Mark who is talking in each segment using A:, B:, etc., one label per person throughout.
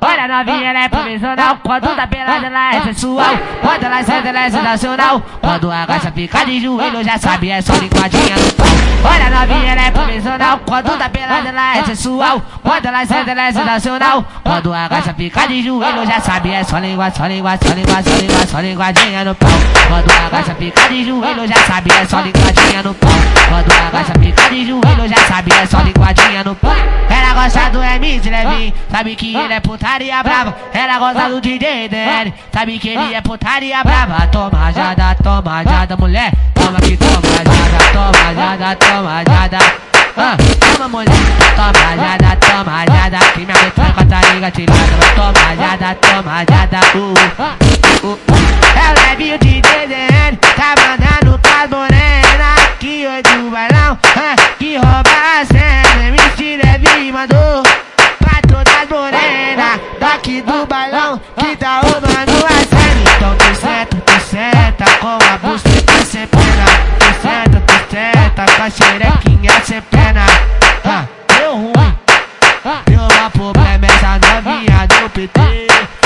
A: Olha novinha, ela é profissional Quando tá pelada, ela é sensual Quando ela senta, ela é sensacional Quando agacha, fica de joelho Já sabe, é só pau Olha novinha, ela é profissional Quando tá pelada, ela é sensual Quando ela senta, ela é sensacional Quando agacha, fica de joelho Já sabe, é só língua, só língua, só língua, só língua, só linguadinha no pau. Quando agacha, fica de joelho Já sabe, é só linguadinha no pau. Quando agacha, fica de joelho Já sabe, é só linguadinha no pau gosta do MC Levin. Sabe que ele é putaria brava. Ela gosta do DJ dele. Sabe que ele é putaria brava. Toma jada, toma jada, mulher. Toma que toma jada, toma jada, toma jada. Ah, toma mulher, toma jada, toma jada. Que minha retranca tá engatilhada Toma jada, toma jada. Uh, uh, uh. Ela é viu de DDN Tá mandando pras morena. Que hoje o bailão ah, Que rouba a cena mandou Pra todas as morenas Daqui do bailão Que tá roubando a cena Então tu senta, tu senta Com a buceta sem pena Tu senta, tu senta Com a xerequinha sem pena ah, Deu ruim. Deu uma problema essa novinha do PT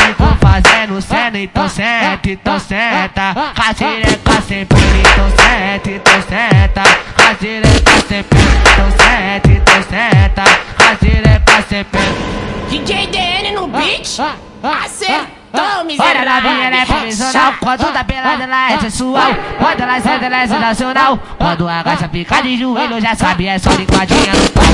A: Ficou fazendo cena, então senta, então senta Com a xereca sem pena, então senta, então senta Com a xereca sem pena, então senta, então senta Com a xereca sem pena
B: DJ DN no beat. Acertou,
A: Olha
B: miserável.
A: novinha, ela é profissional Quando tá pelada, ela é sensual. Quando ela senta, ela é sensacional. Quando agacha, fica de joelho Já sabe, é só Olha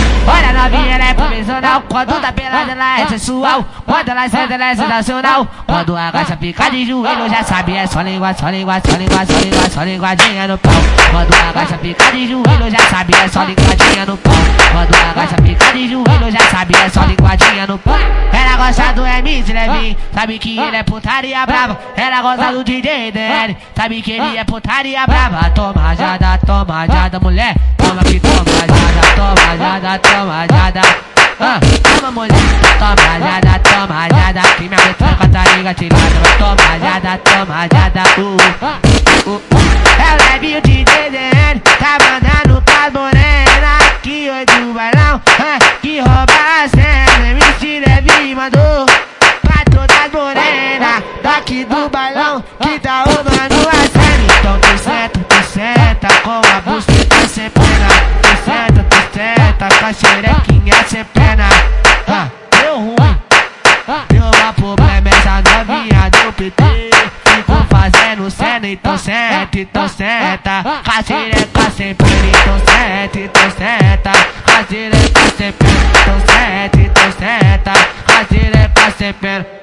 A: novinha, ela é profissional Quando tá pelada, ela é sensual Quando ela senta, ela é sensacional Quando agacha, fica de joelho Já sabe, é só língua, só língua, só língua, só língua, só linguadinha no pau. Quando agacha, fica de joelho Já sabe, é só linguadinha no pau. Quando agacha, fica de joelho Já sabe, é só linguadinha no pau. Ela gosta do MC Levin Sabe que ele é putaria brava. Ela gosta do DJ dele Sabe que ele é putaria brava. Toma jada, toma jada, mulher Toma que toma jada, toma jada, toma jada ah, toma mulher, toma jada, toma jada Que minha retranca tá engatilhada Toma jada, toma jada uh, uh, uh. Ela é viu de DDN Tá mandando pras morena. Que hoje o bailão ah, Que rouba a cena. MC Levi mandou Pra todas as morenas Daqui do bailão Que tá senta Com a xerequinha sem pena ah, Deu ruim. Deu uma problema essa novinha do PT Ficou fazendo cena, então senta, então senta Com a xereca sem pena, então senta, então senta Com a xereca sem pena, então senta, então senta Com a xereca sem pena